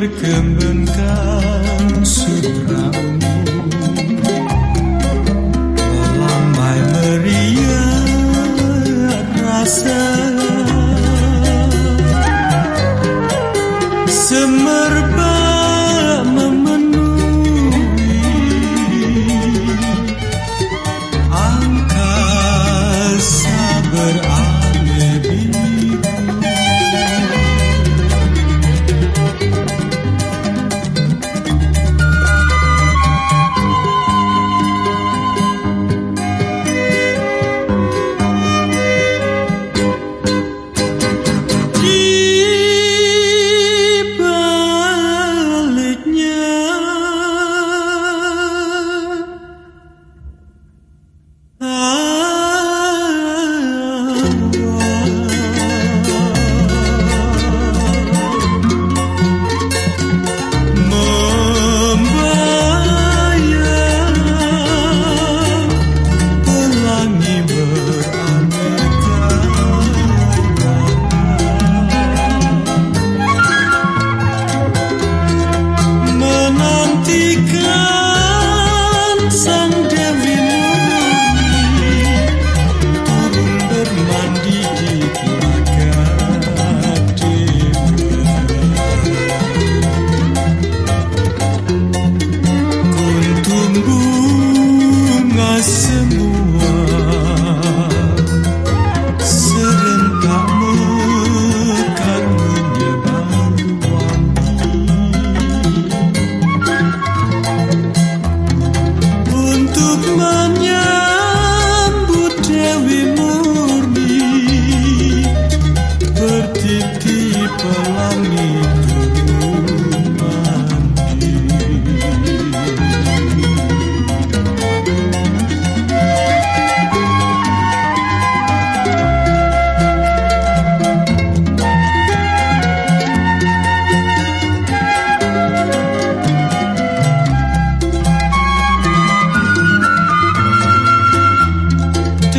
berkembangkan sutra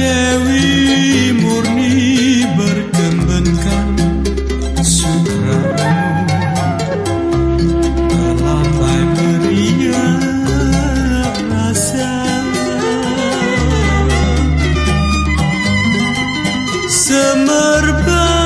Dewi murni berkembangkan sutramu Melambai meriah rasa Semerbak